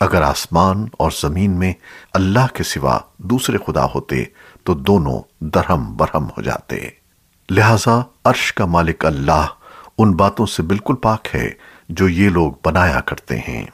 اگر آسمان اور زمین میں اللہ کے سوا دوسرے خدا ہوتے تو دونوں درہم برہم ہو جاتے۔ لہذا عرش کا مالک اللہ ان باتوں سے بالکل پاک ہے جو یہ لوگ بنایا کرتے ہیں۔